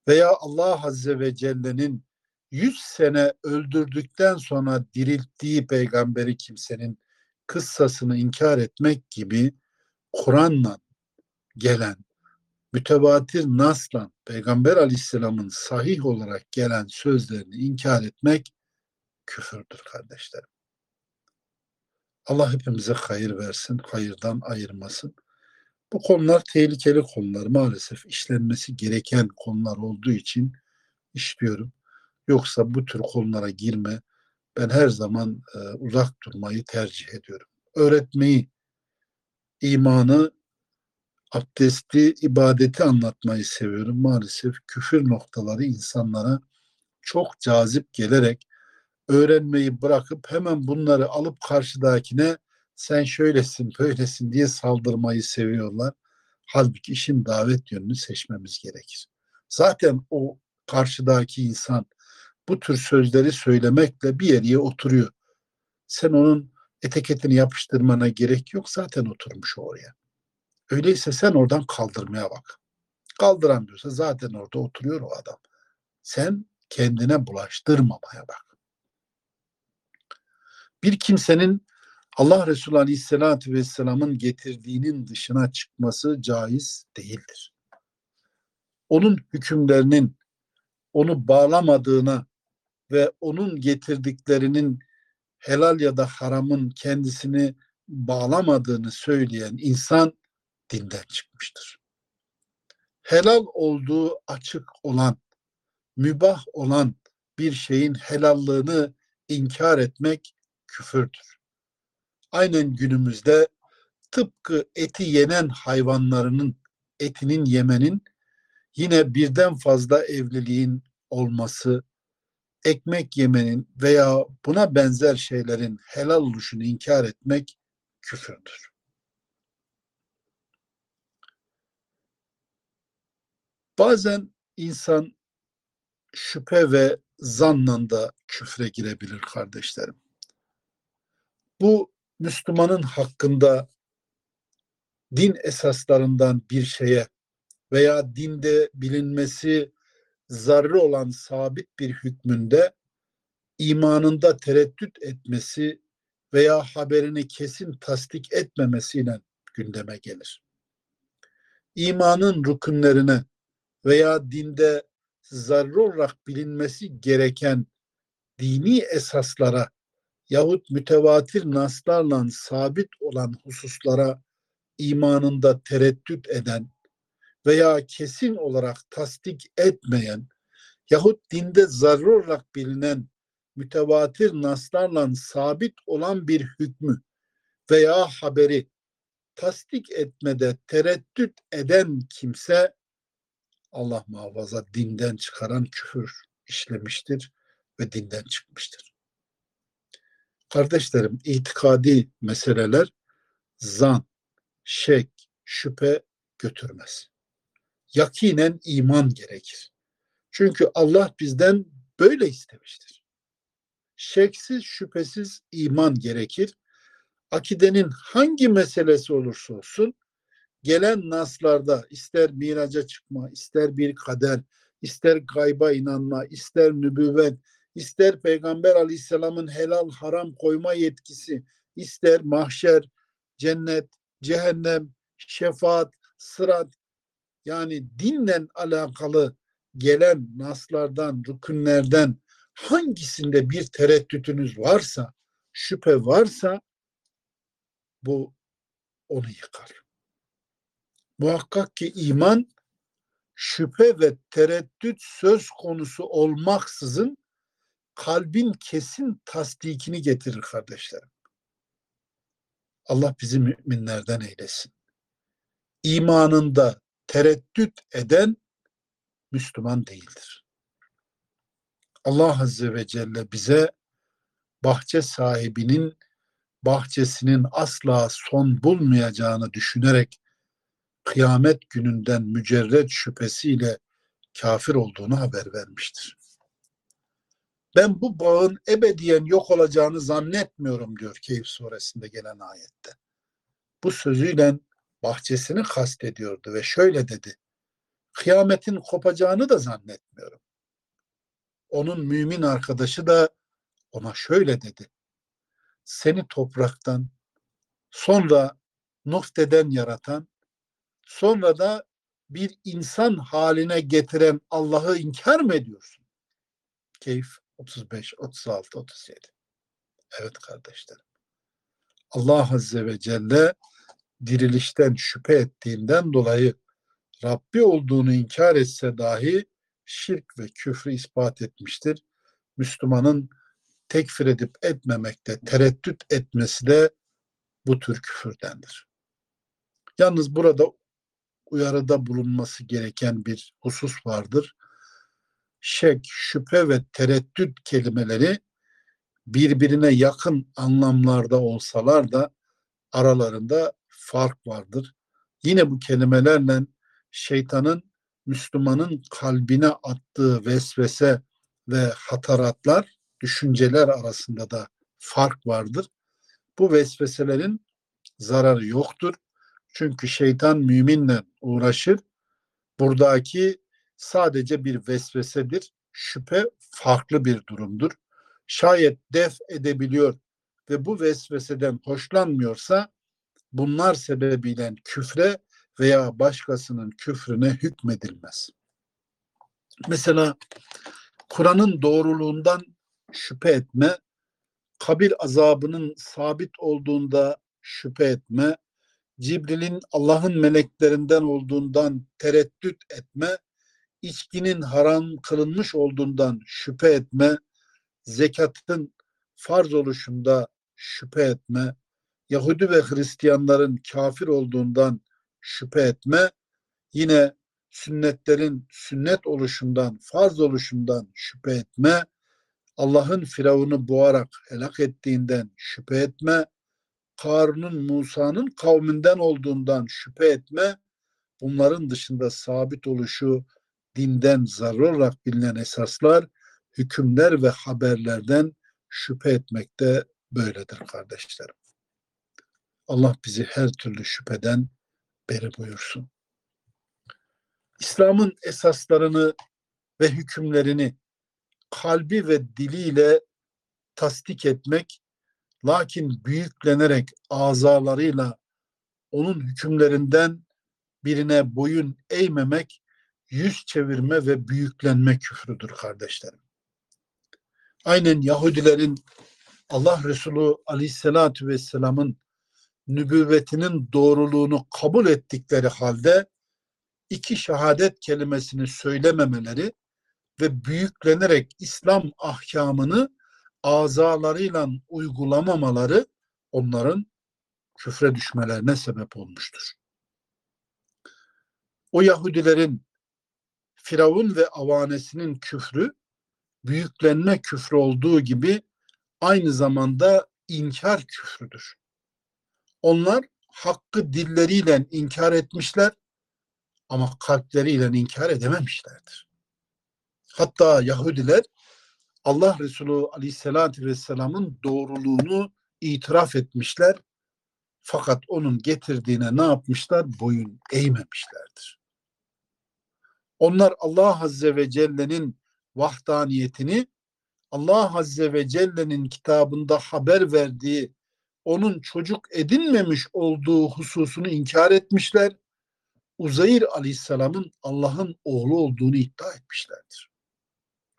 veya Allah Azze ve Celle'nin 100 sene öldürdükten sonra dirilttiği peygamberi kimsenin kıssasını inkar etmek gibi Kur'an'la gelen mütevatir nasla Peygamber aleyhisselamın sahih olarak gelen sözlerini inkar etmek küfürdür kardeşlerim. Allah hepimize hayır versin, hayırdan ayırmasın. Bu konular tehlikeli konular. Maalesef işlenmesi gereken konular olduğu için işliyorum. Yoksa bu tür konulara girme ben her zaman e, uzak durmayı tercih ediyorum. Öğretmeyi, imanı, abdesti, ibadeti anlatmayı seviyorum. Maalesef küfür noktaları insanlara çok cazip gelerek öğrenmeyi bırakıp hemen bunları alıp karşıdakine sen şöylesin, böylesin diye saldırmayı seviyorlar. Halbuki işin davet yönünü seçmemiz gerekir. Zaten o karşıdaki insan bu tür sözleri söylemekle bir yere oturuyor. Sen onun etiketini yapıştırmana gerek yok. Zaten oturmuş oraya. Öyleyse sen oradan kaldırmaya bak. Kaldıramıyorsa zaten orada oturuyor o adam. Sen kendine bulaştırmamaya bak. Bir kimsenin Allah Resulü Aleyhisselatü Vesselam'ın getirdiğinin dışına çıkması caiz değildir. Onun hükümlerinin onu bağlamadığına ve onun getirdiklerinin helal ya da haramın kendisini bağlamadığını söyleyen insan dinden çıkmıştır. Helal olduğu açık olan, mübah olan bir şeyin helallığını inkar etmek küfürdür. Aynen günümüzde tıpkı eti yenen hayvanlarının etinin yemenin yine birden fazla evliliğin olması, ekmek yemenin veya buna benzer şeylerin helal oluşunu inkar etmek küfürdür. Bazen insan şüphe ve zanla da küfre girebilir kardeşlerim. Bu Müslümanın hakkında din esaslarından bir şeye veya dinde bilinmesi zarrı olan sabit bir hükmünde imanında tereddüt etmesi veya haberini kesin tasdik etmemesiyle gündeme gelir. İmanın rükünlerine veya dinde zarrı olarak bilinmesi gereken dini esaslara yahut mütevatir naslarla sabit olan hususlara imanında tereddüt eden veya kesin olarak tasdik etmeyen yahut dinde zarrı olarak bilinen mütevatir naslarla sabit olan bir hükmü veya haberi tasdik etmede tereddüt eden kimse Allah muhafaza dinden çıkaran küfür işlemiştir ve dinden çıkmıştır. Kardeşlerim itikadi meseleler zan, şek, şüphe götürmez. Yakinen iman gerekir. Çünkü Allah bizden böyle istemiştir. Şeksiz, şüphesiz iman gerekir. Akidenin hangi meselesi olursa olsun gelen naslarda ister miraca çıkma, ister bir kader, ister gayba inanma, ister nübüvvet, ister Peygamber aleyhisselamın helal haram koyma yetkisi, ister mahşer, cennet, cehennem, şefaat, sırat yani dinle alakalı gelen naslardan, rükünlerden hangisinde bir tereddütünüz varsa, şüphe varsa bu onu yıkar. Muhakkak ki iman şüphe ve tereddüt söz konusu olmaksızın kalbin kesin tasdikini getirir kardeşlerim. Allah bizi müminlerden eylesin. İmanında tereddüt eden Müslüman değildir. Allah Azze ve Celle bize bahçe sahibinin bahçesinin asla son bulmayacağını düşünerek kıyamet gününden mücerred şüphesiyle kafir olduğunu haber vermiştir. Ben bu bağın ebediyen yok olacağını zannetmiyorum diyor Keyif suresinde gelen ayette. Bu sözüyle bahçesini kastediyordu ve şöyle dedi. Kıyametin kopacağını da zannetmiyorum. Onun mümin arkadaşı da ona şöyle dedi. Seni topraktan, sonra nufteden yaratan, sonra da bir insan haline getiren Allah'ı inkar mı ediyorsun? Keyif 35, 36, 37. Evet kardeşlerim. Allah Azze ve Celle dirilişten şüphe ettiğinden dolayı Rabbi olduğunu inkar etse dahi şirk ve küfrü ispat etmiştir. Müslümanın tekfir edip etmemekte tereddüt etmesi de bu tür küfürdendir. Yalnız burada uyarıda bulunması gereken bir husus vardır. Şek, şüphe ve tereddüt kelimeleri birbirine yakın anlamlarda olsalar da aralarında fark vardır. Yine bu kelimelerle şeytanın Müslümanın kalbine attığı vesvese ve hataratlar, düşünceler arasında da fark vardır. Bu vesveselerin zararı yoktur. Çünkü şeytan müminle uğraşır. Buradaki sadece bir vesvesedir. Şüphe farklı bir durumdur. Şayet def edebiliyor ve bu vesveseden hoşlanmıyorsa bunlar sebebiyle küfre veya başkasının küfrüne hükmedilmez. Mesela Kur'an'ın doğruluğundan şüphe etme, kabir azabının sabit olduğunda şüphe etme, Cibril'in Allah'ın meleklerinden olduğundan tereddüt etme, içkinin haram kılınmış olduğundan şüphe etme, zekatın farz oluşunda şüphe etme, Yahudi ve Hristiyanların kafir olduğundan şüphe etme, yine sünnetlerin sünnet oluşundan, farz oluşundan şüphe etme, Allah'ın Firavun'u boğarak helak ettiğinden şüphe etme, Karun'un Musa'nın kavminden olduğundan şüphe etme, bunların dışında sabit oluşu dinden zarar olarak bilinen esaslar, hükümler ve haberlerden şüphe etmekte böyledir kardeşlerim. Allah bizi her türlü şüpheden beri buyursun. İslam'ın esaslarını ve hükümlerini kalbi ve diliyle tasdik etmek, lakin büyüklenerek azalarıyla onun hükümlerinden birine boyun eğmemek, yüz çevirme ve büyüklenme küfrüdür kardeşlerim. Aynen Yahudilerin Allah Resulü Aleyhisselatü Vesselam'ın nübüvvetinin doğruluğunu kabul ettikleri halde iki şehadet kelimesini söylememeleri ve büyüklenerek İslam ahkamını azalarıyla uygulamamaları onların küfre düşmelerine sebep olmuştur. O Yahudilerin Firavun ve avanesinin küfrü büyüklenme küfrü olduğu gibi aynı zamanda inkar küfrüdür. Onlar hakkı dilleriyle inkar etmişler ama kalpleriyle inkar edememişlerdir. Hatta Yahudiler Allah Resulü Aleyhisselatü Vesselam'ın doğruluğunu itiraf etmişler. Fakat onun getirdiğine ne yapmışlar? Boyun eğmemişlerdir. Onlar Allah Azze ve Celle'nin vahdaniyetini Allah Azze ve Celle'nin kitabında haber verdiği onun çocuk edinmemiş olduğu hususunu inkar etmişler. Uzayr Aleyhisselam'ın Allah'ın oğlu olduğunu iddia etmişlerdir.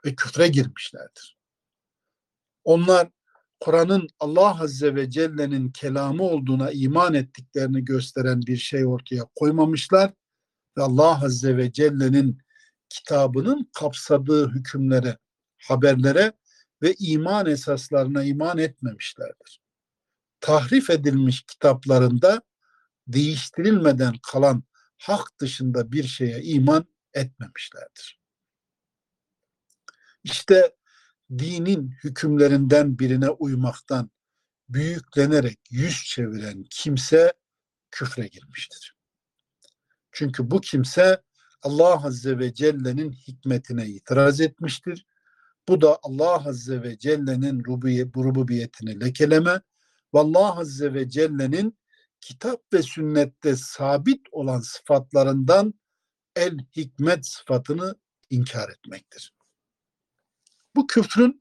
Ve küfre girmişlerdir. Onlar Kur'an'ın Allah Azze ve Celle'nin kelamı olduğuna iman ettiklerini gösteren bir şey ortaya koymamışlar ve Allah Azze ve Celle'nin kitabının kapsadığı hükümlere, haberlere ve iman esaslarına iman etmemişlerdir. Tahrif edilmiş kitaplarında değiştirilmeden kalan hak dışında bir şeye iman etmemişlerdir. İşte dinin hükümlerinden birine uymaktan büyüklenerek yüz çeviren kimse küfre girmiştir. Çünkü bu kimse Allah Azze ve Celle'nin hikmetine itiraz etmiştir. Bu da Allah Azze ve Celle'nin rububiyetini lekeleme ve Allah Azze ve Celle'nin kitap ve sünnette sabit olan sıfatlarından el hikmet sıfatını inkar etmektir. Bu küfrün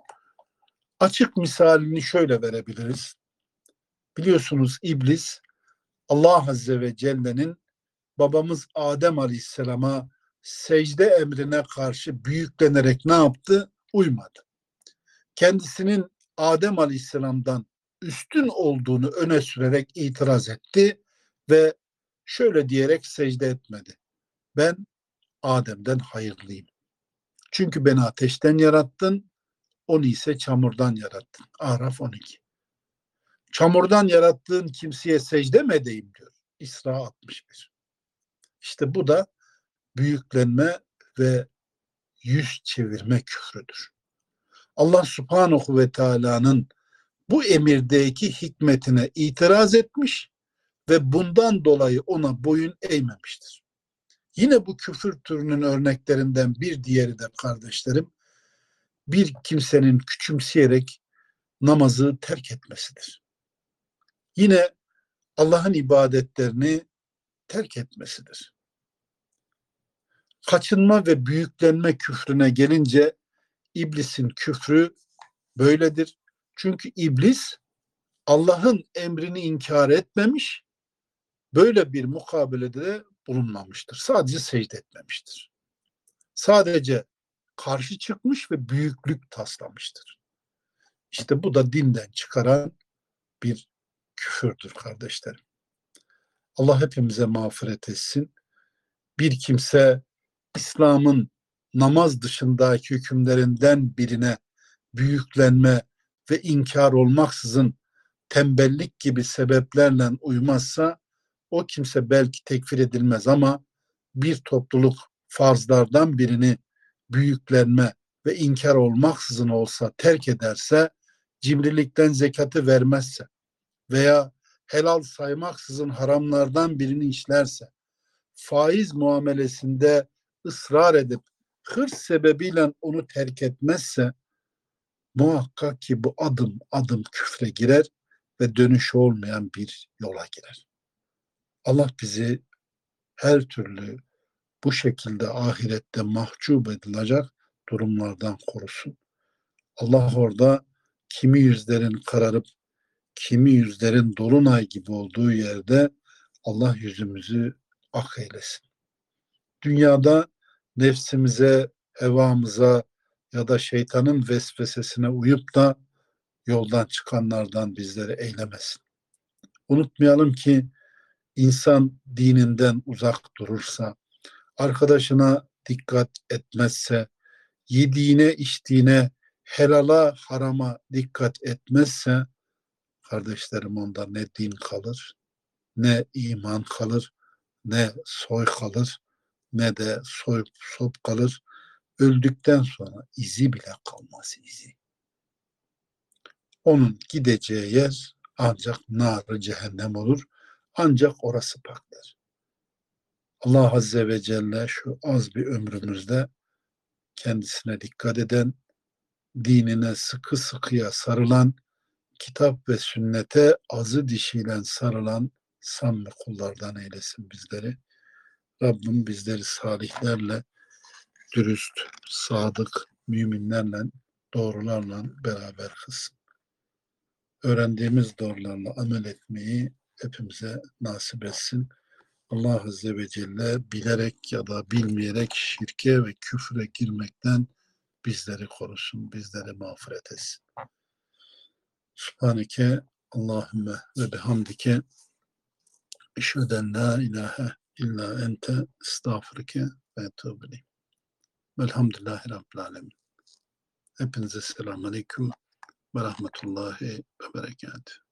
açık misalini şöyle verebiliriz. Biliyorsunuz iblis Allah Azze ve Celle'nin babamız Adem Aleyhisselam'a secde emrine karşı büyüklenerek ne yaptı? Uymadı. Kendisinin Adem Aleyhisselam'dan üstün olduğunu öne sürerek itiraz etti ve şöyle diyerek secde etmedi. Ben Adem'den hayırlıyım. Çünkü beni ateşten yarattın, onu ise çamurdan yarattın. Araf 12. Çamurdan yarattığın kimseye secde mi edeyim diyor. İsra 61. İşte bu da büyüklenme ve yüz çevirme küfrüdür. Allah subhanahu ve teala'nın bu emirdeki hikmetine itiraz etmiş ve bundan dolayı ona boyun eğmemiştir. Yine bu küfür türünün örneklerinden bir diğeri de kardeşlerim, bir kimsenin küçümseyerek namazı terk etmesidir. Yine Allah'ın ibadetlerini terk etmesidir. Kaçınma ve büyüklenme küfrüne gelince iblisin küfrü böyledir. Çünkü iblis Allah'ın emrini inkar etmemiş, böyle bir mukabelede de bulunmamıştır. Sadece secde etmemiştir. Sadece karşı çıkmış ve büyüklük taslamıştır. İşte bu da dinden çıkaran bir küfürdür kardeşlerim. Allah hepimize mağfiret etsin. Bir kimse İslam'ın namaz dışındaki hükümlerinden birine büyüklenme ve inkar olmaksızın tembellik gibi sebeplerle uymazsa o kimse belki tekfir edilmez ama bir topluluk farzlardan birini büyüklenme ve inkar olmaksızın olsa terk ederse, cimrilikten zekatı vermezse veya helal saymaksızın haramlardan birini işlerse, faiz muamelesinde ısrar edip hırs sebebiyle onu terk etmezse muhakkak ki bu adım adım küfre girer ve dönüş olmayan bir yola girer. Allah bizi her türlü bu şekilde ahirette mahcup edilecek durumlardan korusun. Allah orada kimi yüzlerin kararıp kimi yüzlerin dolunay gibi olduğu yerde Allah yüzümüzü ak eylesin. Dünyada nefsimize, hevamıza ya da şeytanın vesvesesine uyup da yoldan çıkanlardan bizleri eylemesin. Unutmayalım ki insan dininden uzak durursa, arkadaşına dikkat etmezse, yediğine içtiğine helala harama dikkat etmezse kardeşlerim onda ne din kalır, ne iman kalır, ne soy kalır, ne de soy sop kalır. Öldükten sonra izi bile kalmaz izi. Onun gideceği yer ancak narı cehennem olur. Ancak orası paktır. Allah Azze ve Celle şu az bir ömrümüzde kendisine dikkat eden, dinine sıkı sıkıya sarılan, kitap ve sünnete azı dişiyle sarılan samimi kullardan eylesin bizleri. Rabbim bizleri salihlerle, dürüst, sadık müminlerle, doğrularla beraber kılsın. Öğrendiğimiz doğrularla amel etmeyi hepimize nasip etsin. Allah Azze ve Celle bilerek ya da bilmeyerek şirke ve küfre girmekten bizleri korusun, bizleri mağfiret etsin. Subhaneke Allahümme ve bihamdike eşheden la ilahe illa ente estağfurike ve etûbü Velhamdülillahi Rabbil Alemin. Hepinize selamun aleyküm ve rahmetullahi ve berekatuhu.